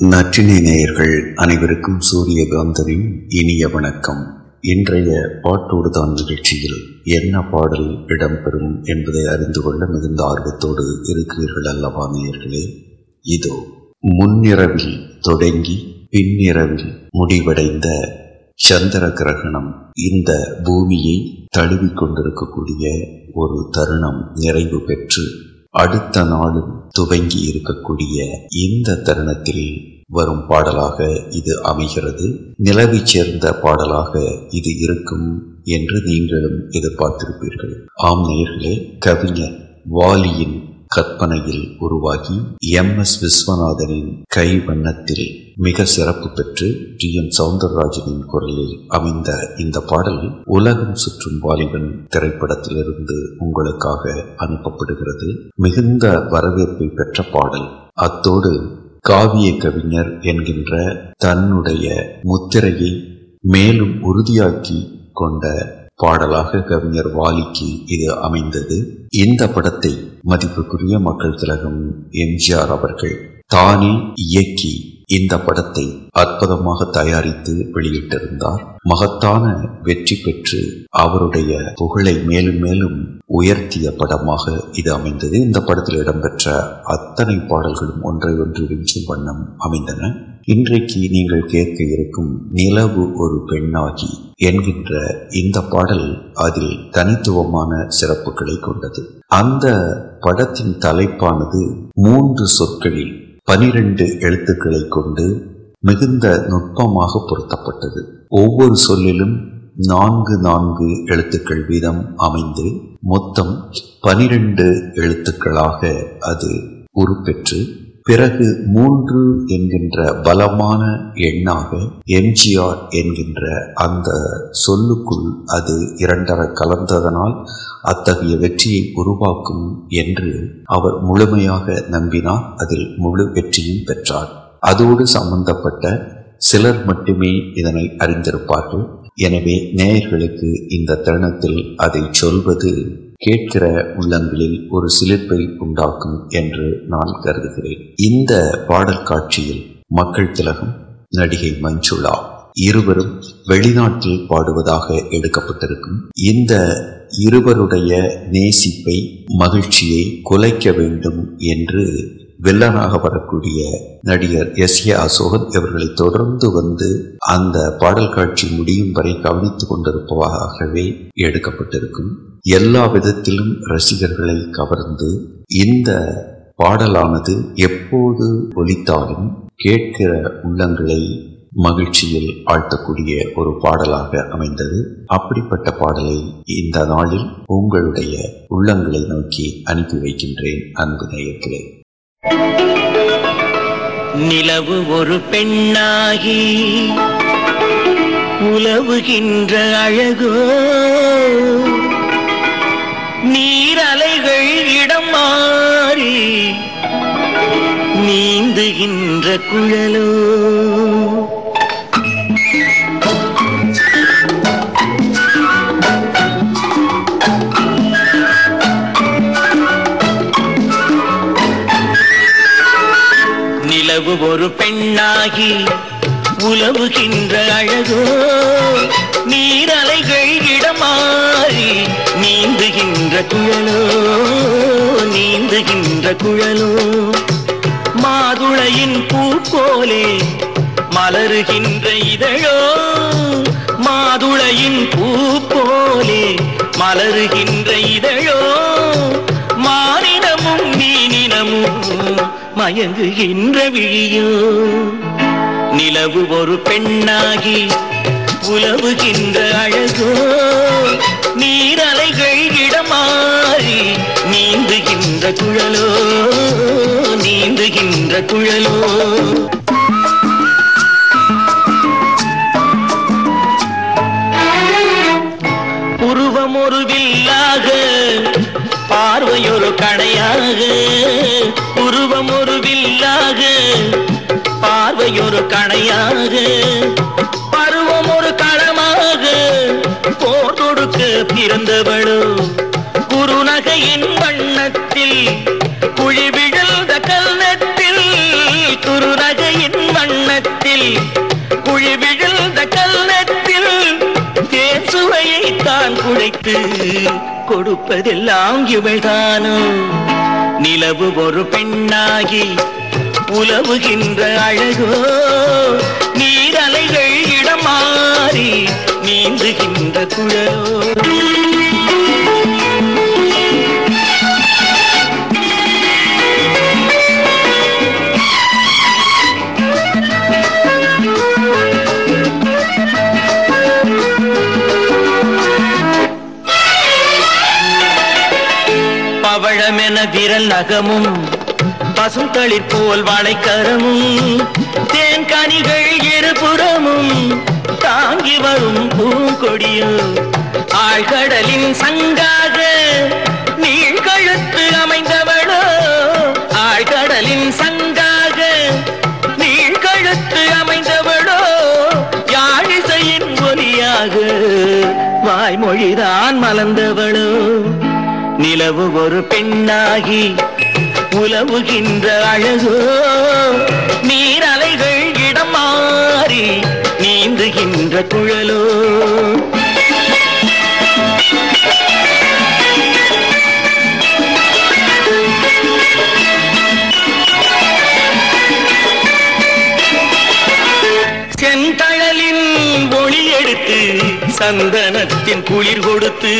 நற்றினை நேயர்கள் அனைவருக்கும் சூரியகாந்தரின் இனிய வணக்கம். இன்றைய பாட்டோடுதான் நிகழ்ச்சியில் என்ன பாடல் இடம்பெறும் என்பதை அறிந்து கொள்ள மிகுந்த ஆர்வத்தோடு இருக்கிறீர்கள் அல்லவா நேயர்களே? இதோ முன்னிரவில் தொடங்கி பின்னிரவில் முடிவடைந்த சந்திர கிரகணம் இந்த பூமியை தழுவிக் கொண்டிருக்கக்கூடிய ஒரு தருணம் நிறைவு பெற்று அடுத்த நாளும் துவங்கி இருக்கக்கூடிய இந்த தருணத்தில் வரும் பாடலாக இது அமைகிறது. நிலவி சேர்ந்த பாடலாக இது இருக்கும் என்று நீங்களும் எதிர்பார்த்திருப்பீர்கள். ஆம் நேர்களே கவிஞர் வாலியின் கற்பனையில் உருவாகி எம் எஸ் விஸ்வநாதனின் கை வண்ணத்தில் மிக சிறப்பு பெற்று டி எம் சவுந்தரராஜனின் குரலில் அமைந்த இந்த பாடல் உலகம் சுற்றும் வாலிபன் திரைப்படத்திலிருந்து உங்களுக்காக அனுப்பப்படுகிறது. மிகுந்த வரவேற்பை பெற்ற பாடல். அத்தோடு காவிய கவிஞர் என்கின்ற தன்னுடைய முத்திரையை மேலும் உறுதியாக்கி கொண்ட பாடலாக கவிஞர் வாலிக்கு இது அமைந்தது. இந்த படத்தை மதிப்புக்குரிய மக்கள் திலகம் எம்ஜிஆர் அவர்கள் தானே இயக்கி இந்த படத்தை அற்புதமாக தயாரித்து வெளியிட்டிருந்தார். மகத்தான வெற்றி பெற்று அவருடைய புகழை மேலும் மேலும் உயர்த்திய படமாக இது அமைந்தது. இந்த படத்தில் இடம்பெற்ற அத்தனை பாடல்களும் ஒன்றை ஒன்று விஞ்சும் வண்ணம் அமைந்தன. இன்றைக்கு நீங்கள் கேட்க இருக்கும் நிலவு ஒரு பெண்ணாகி என்கின்ற இந்த பாடல் அதில் தனித்துவமான சிறப்புகளை கொண்டது. அந்த படத்தின் தலைப்பானது மூன்று சொற்களில் பனிரெண்டு எழுத்துக்களை கொண்டு மிகுந்த நுட்பமாக பொருத்தப்பட்டது. ஒவ்வொரு சொல்லிலும் நான்கு நான்கு எழுத்துக்கள் வீதம் அமைந்து மொத்தம் பனிரெண்டு எழுத்துக்களாக அது உருப்பெற்று பிறகு மூன்று என்கின்ற பலமான எண்ணாக எம்ஜிஆர் என்கின்ற அந்த சொல்லுக்குள் அது இரண்டரை கலந்ததனால் அத்தகைய வெற்றியை உருவாக்கும் என்று அவர் முழுமையாக நம்பினார். அதில் முழு வெற்றியும் பெற்றார். அதோடு சம்பந்தப்பட்ட சிலர் மட்டுமே இதனை அறிந்திருப்பார்கள். எனவே நேயர்களுக்கு இந்த தருணத்தில் அதை சொல்வது கேட்கிற உள்ளங்களில் ஒரு சிலிர்ப்பை உண்டாக்கும் என்று நான் கருதுகிறேன். இந்த பாடல் காட்சியில் மக்கள் திலகம் நடிகை மஞ்சுளா இருவரும் வெளிநாட்டில் பாடுவதாக எடுக்கப்பட்டிருக்கும். இந்த இருவருடைய நேசிப்பை மகிழ்ச்சியை குலைக்க வேண்டும் என்று வில்லனாக வரக்கூடிய நடிகர் எஸ் ஏ அசோகன் இவர்களை தொடர்ந்து வந்து அந்த பாடல் காட்சி முடியும் வரை கவனித்துக் கொண்டிருப்பதாகவே எடுக்கப்பட்டிருக்கும். எல்லா விதத்திலும் ரசிகர்களை கவர்ந்து இந்த பாடலானது எப்போது ஒலித்தாலும் கேட்கிற உள்ளங்களை மகிழ்ச்சியில் ஆழ்த்தக்கூடிய ஒரு பாடலாக அமைந்தது. அப்படிப்பட்ட பாடலை இந்த நாளில் உங்களுடைய உள்ளங்களை நோக்கி அனுப்பி வைக்கின்றேன் அன்பு நேயர்களே. நிலவு ஒரு பெண்ணாகி உலவுகின்ற அழகோ நீரலைகள் இடம் மாறி நீந்துகின்ற குழலோ. நிலவு ஒரு பெண்ணாகி உலவுகின்ற அழகோ. நீரலைகள் இடமாறி குழலும். மாதுளையின் பூ போலே மலருகின்ற இதழோ. மாதுளையின் பூ போலே மலருகின்ற இதழோ. மானினமும் மீனினமும் மயங்குகின்ற விழியோ. நிலவு ஒரு பெண்ணாகி உலவுகின்ற அழகோ. நீரலைகள் இடமாறி நீந்துகின்ற குழலோ நீந்துகின்ற குழலோ. உருவம் ஒரு வில்லாக பார்வையொரு கடையாக. உருவம் ஒரு வில்லாக பார்வையொரு கடையாக. பிறந்தவளோ? குறுநகையின் வண்ணத்தில் குழிவிழந்த விழுந்த கல்நத்தில் குறுநகையின் வண்ணத்தில் குழிவிழந்த கல்லத்தில் தேன் சுவையை தான் குழைத்து கொடுப்பதெல்லாம் இவள்தானோ? நிலவு ஒரு பெண்ணாகி உலவுகின்ற அழகோ? நீரலைகள் இடமாறி நீந்துகின்ற குழலோ. பவழமென விரல் நகமும் பசுந்தளிர் போல் வாழைக்கரமும் தேன் கனிகள் இருபுறமும் தாங்கி வரும் பூங்கொடியும் ஆழ்கடலின் சங்காக நீழ்கழுத்து அமைந்தவளோ? ஆழ்கடலின் சங்காக நீழ்கழுத்து அமைந்தவளோ? யாழிசையின் ஒலியாக வாய்மொழிதான் மலர்ந்தவளோ? நிலவு ஒரு பெண்ணாகி உலவுகின்ற அழகோ? நீரலைகள் இடம் மாறி நீந்துகின்ற குழலோ. செந்தழலின் ஒளி எடுத்து சந்தனத்தின் குளிர் கொடுத்து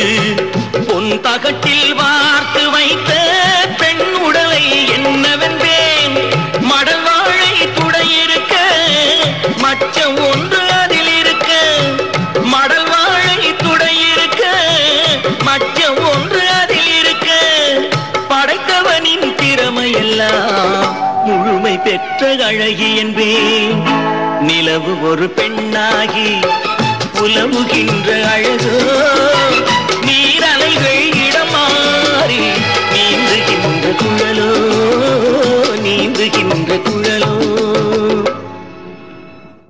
பொன் தகட்டில் வார்த்து வைத்த பெண் உடலை என்னவென்றேன் மடல் மச்சம் ஒன்று அதில் இருக்க. மடல் வாழை துடையிருக்க மச்சம் ஒன்று அதில் இருக்க. படைத்தவனின் திறமையெல்லாம் முழுமை பெற்ற அழகி என்பேன். நிலவு ஒரு பெண்ணாகி புலவுகின்ற அழகு